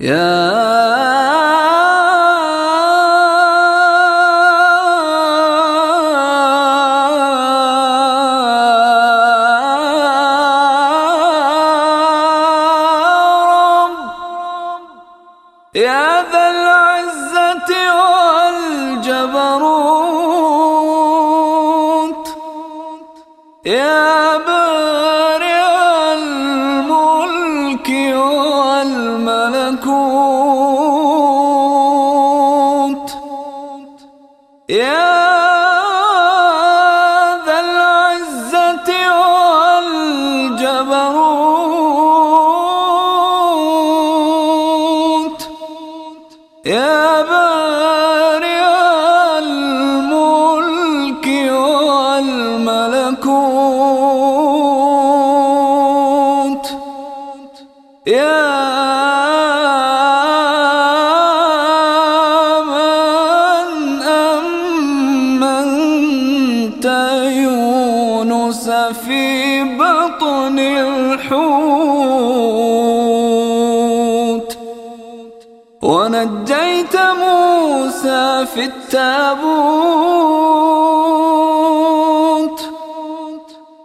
يا يا ذا العزة والجبروت يا بارئ يا ذا العزة والجبروت يا بارئ الملك والملكوت يا يونس في بطن الحوت. ونجيت موسى في التابوت.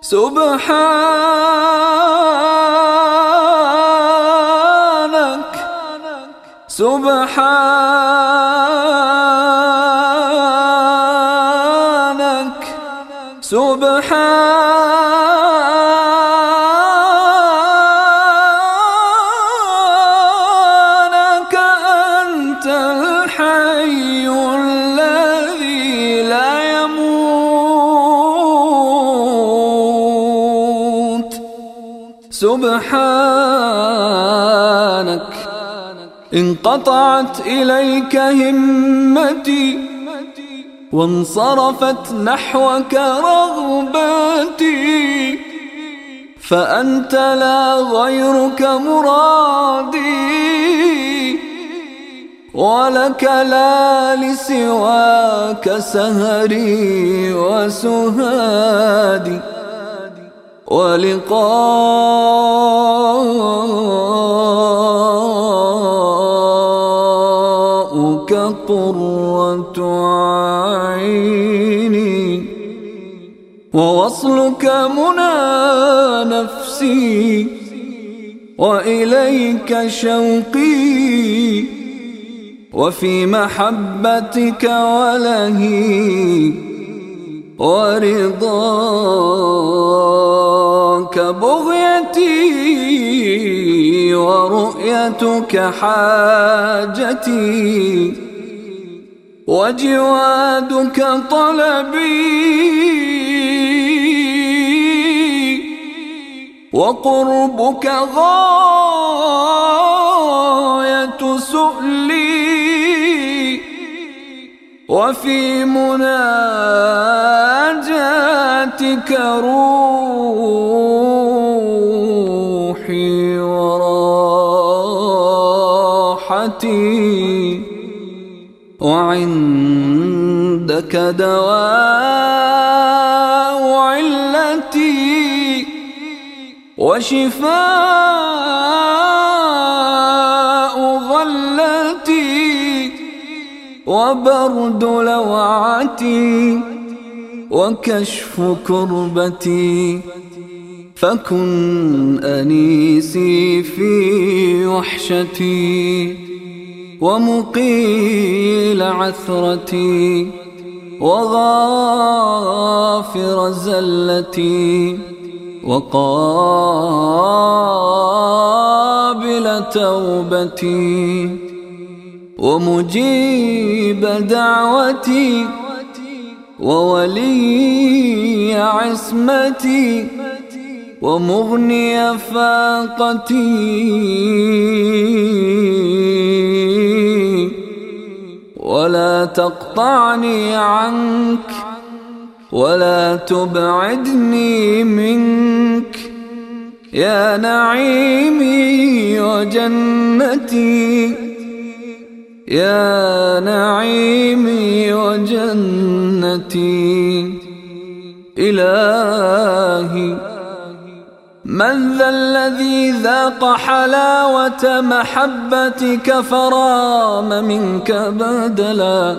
سبحانك سبحانك. سبحانك انقطعت إليك همتي وانصرفت نحوك رغبتي فأنت لا غيرك مرادي ولك لا لسواك سهري وسهادي. ولقاؤك قرة عيني ووصلك منى نفسي وإليك شوقي وفي محبتك ولهي ورضاك بغيتي ورؤيتك حاجتي وجوادك طلبي وقربك غاية سؤلي وفي مناجاتك روحي وراحتي وعندك دواء علتي وشفاء وبرد لوعتي وكشف كربتي فكن أنيسي في وحشتي ومقيل عثرتي وغافر زلتي وقابل توبتي. ومجيب دعوتي وولي عصمتي ومغني فاقتي. ولا تقطعني عنك ولا تبعدني منك. يا نعيمي وجنتي يا نعيمي وجنتي إلهي من ذا الذي ذاق حلاوة محبتك فرام منك بدلا؟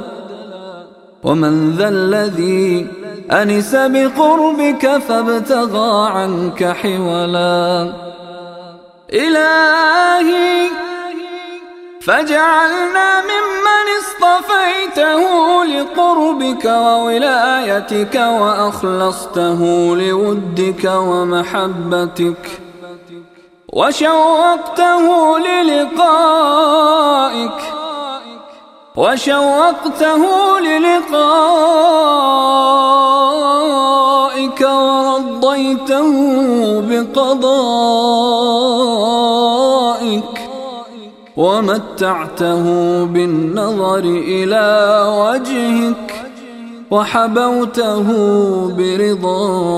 ومن ذا الذي أنس بقربك فابتغى عنك حولا؟ إلهي فاجعلنا ممن اصطفيته لقربك وولايتك وأخلصته لودك ومحبتك وشوقته للقائك وشوقته للقائك ورضيته بقضائك ومتعته بالنظر إلى وجهك وحبوته برضاك.